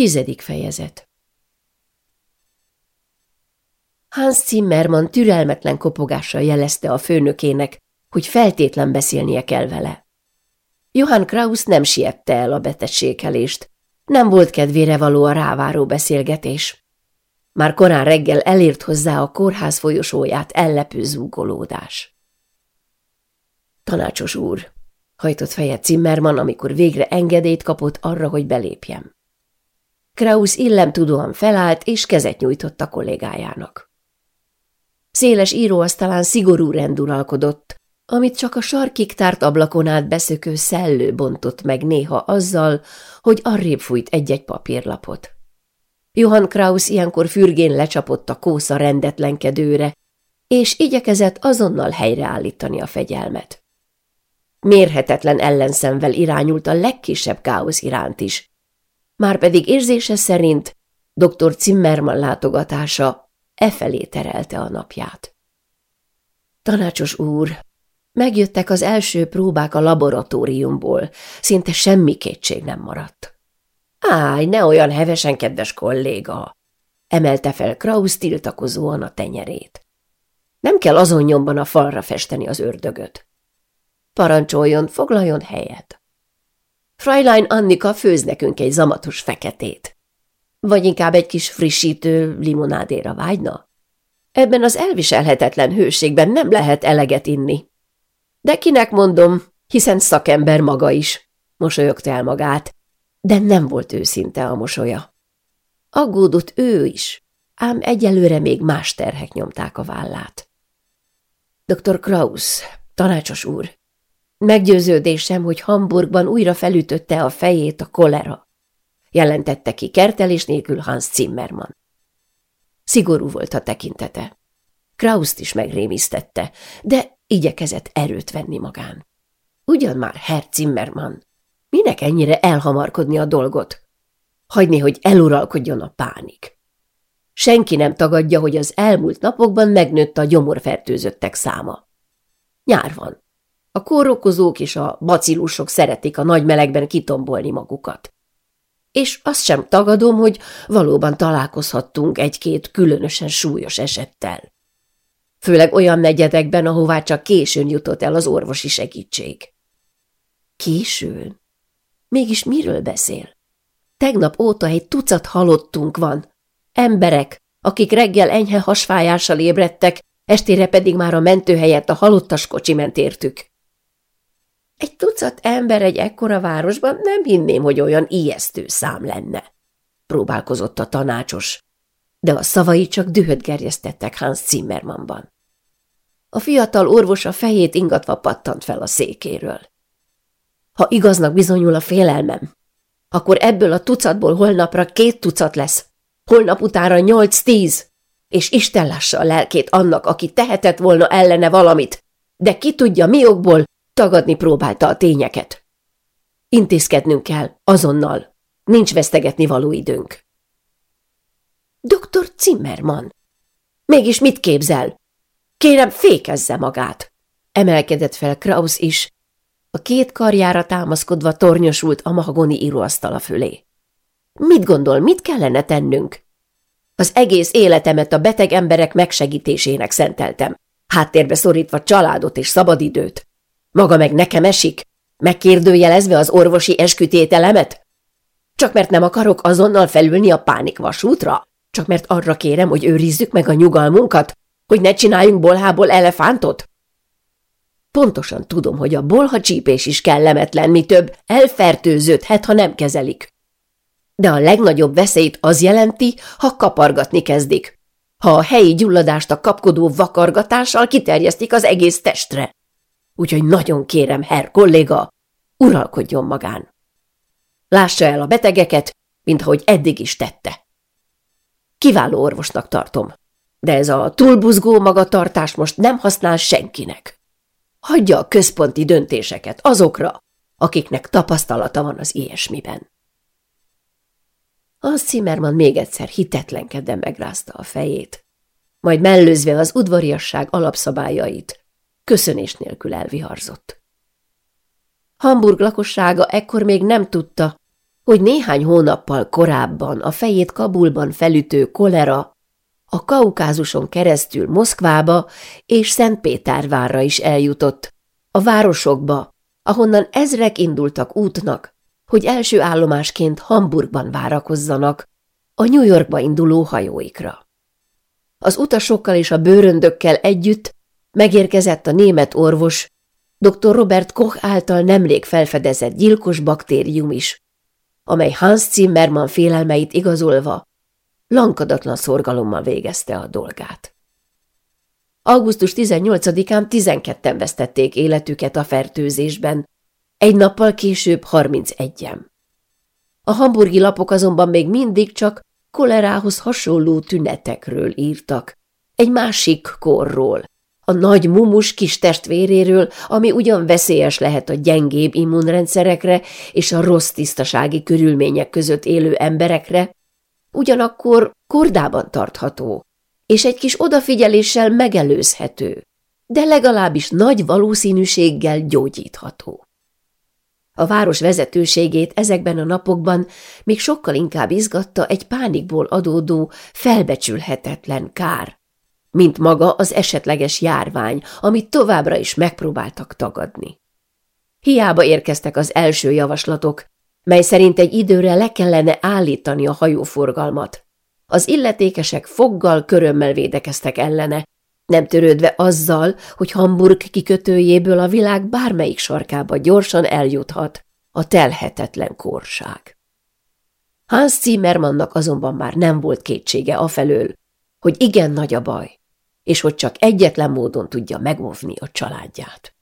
Tizedik fejezet Hans Zimmermann türelmetlen kopogással jelezte a főnökének, hogy feltétlen beszélnie kell vele. Johann Kraus nem siette el a betegséghelést, nem volt kedvére való a ráváró beszélgetés. Már korán reggel elért hozzá a kórház folyosóját ellepő zúgolódás. Tanácsos úr, hajtott fejet Zimmermann, amikor végre engedélyt kapott arra, hogy belépjem. Kraus illemtudóan felállt, és kezet nyújtott a kollégájának. Széles íróasztalán szigorú rend uralkodott, amit csak a sarkig tárt ablakon át beszökő szellő bontott meg néha azzal, hogy arrébb fújt egy-egy papírlapot. Johann Kraus ilyenkor fürgén lecsapott a kósza rendetlenkedőre, és igyekezett azonnal helyreállítani a fegyelmet. Mérhetetlen ellenszemvel irányult a legkisebb káosz iránt is, márpedig érzése szerint dr. Zimmermann látogatása e felé terelte a napját. Tanácsos úr, Megjöttek az első próbák a laboratóriumból, szinte semmi kétség nem maradt. Áj, ne olyan hevesen, kedves kolléga! Emelte fel Kraus tiltakozóan a tenyerét. Nem kell azon nyomban a falra festeni az ördögöt. Parancsoljon, foglaljon helyet. Fräulein Annika főz nekünk egy zamatos feketét. Vagy inkább egy kis frissítő limonádéra vágyna? Ebben az elviselhetetlen hőségben nem lehet eleget inni. De kinek mondom, hiszen szakember maga is, mosolyogta el magát, de nem volt őszinte a mosolya. Aggódott ő is, ám egyelőre még más terhek nyomták a vállát. Dr. Kraus, tanácsos úr, meggyőződésem, hogy Hamburgban újra felütötte a fejét a kolera, jelentette ki kertelés nélkül Hans Zimmermann. Szigorú volt a tekintete. Krauszt is megrémisztette, de igyekezett erőt venni magán. Ugyan már, Herr Zimmermann, minek ennyire elhamarkodni a dolgot? Hagyni, hogy eluralkodjon a pánik. Senki nem tagadja, hogy az elmúlt napokban megnőtt a gyomorfertőzöttek száma. Nyár van. A kórokozók és a bacillusok szeretik a nagy melegben kitombolni magukat. És azt sem tagadom, hogy valóban találkozhattunk egy-két különösen súlyos esettel főleg olyan negyedekben, ahová csak későn jutott el az orvosi segítség. Későn? Mégis miről beszél? Tegnap óta egy tucat halottunk van. Emberek, akik reggel enyhe hasfájással ébredtek, estére pedig már a mentő helyett a halottas kocsi ment értük. Egy tucat ember egy ekkora városban nem hinném, hogy olyan ijesztő szám lenne, próbálkozott a tanácsos, de a szavai csak dühöt gerjesztettek Hans Zimmermannban. A fiatal orvos a fejét ingatva pattant fel a székéről. Ha igaznak bizonyul a félelmem, akkor ebből a tucatból holnapra két tucat lesz, holnap utára nyolc-tíz, és Isten lássa a lelkét annak, aki tehetett volna ellene valamit, de ki tudja mi okból tagadni próbálta a tényeket. Intézkednünk kell, azonnal. Nincs vesztegetni való időnk. Doktor Zimmermann, mégis mit képzel? Kérem, fékezze magát! Emelkedett fel Kraus is, a két karjára támaszkodva tornyosult a mahagoni íróasztala fölé. Mit gondol, mit kellene tennünk? Az egész életemet a beteg emberek megsegítésének szenteltem, háttérbe szorítva családot és szabadidőt. Maga meg nekem esik, megkérdőjelezve az orvosi eskütételemet? Csak mert nem akarok azonnal felülni a pánik vasútra? Csak mert arra kérem, hogy őrizzük meg a nyugalmunkat, hogy ne csináljunk bolhából elefántot? Pontosan tudom, hogy a bolha csípés is kellemetlen, mi több, elfertőződhet, ha nem kezelik. De a legnagyobb veszélyt az jelenti, ha kapargatni kezdik. Ha a helyi gyulladást a kapkodó vakargatással kiterjesztik az egész testre. Úgyhogy nagyon kérem, herr kolléga, uralkodjon magán. Lássa el a betegeket, mint ahogy eddig is tette. Kiváló orvosnak tartom, de ez a túlbuzgó magatartás most nem használ senkinek. Hagyja a központi döntéseket azokra, akiknek tapasztalata van az ilyesmiben. A Zimmermann még egyszer hitetlenkedden megrázta a fejét, majd mellőzve az udvariasság alapszabályait, köszönés nélkül elviharzott. Hamburg lakossága ekkor még nem tudta, hogy néhány hónappal korábban a fejét Kabulban felütő kolera a Kaukázuson keresztül Moszkvába és Szentpétervárra is eljutott, a városokba, ahonnan ezrek indultak útnak, hogy első állomásként Hamburgban várakozzanak a New Yorkba induló hajóikra. Az utasokkal és a bőröndökkel együtt megérkezett a német orvos, dr. Robert Koch által nemrég felfedezett gyilkos baktérium is, amely Hans Zimmermann félelmeit igazolva lankadatlan szorgalommal végezte a dolgát. Augusztus 18-án 12-en vesztették életüket a fertőzésben, egy nappal később 31-en. A hamburgi lapok azonban még mindig csak kolerához hasonló tünetekről írtak, egy másik korról, a nagy mumus kis testvéréről, ami ugyan veszélyes lehet a gyengébb immunrendszerekre és a rossz tisztasági körülmények között élő emberekre, ugyanakkor kordában tartható, és egy kis odafigyeléssel megelőzhető, de legalábbis nagy valószínűséggel gyógyítható. A város vezetőségét ezekben a napokban még sokkal inkább izgatta egy pánikból adódó, felbecsülhetetlen kár, mint maga az esetleges járvány, amit továbbra is megpróbáltak tagadni. Hiába érkeztek az első javaslatok, mely szerint egy időre le kellene állítani a hajóforgalmat. Az illetékesek foggal körömmel védekeztek ellene, nem törődve azzal, hogy Hamburg kikötőjéből a világ bármelyik sarkába gyorsan eljuthat a telhetetlen korság. Hans Zimmermannnak azonban már nem volt kétsége afelől, hogy igen nagy a baj, és hogy csak egyetlen módon tudja megóvni a családját.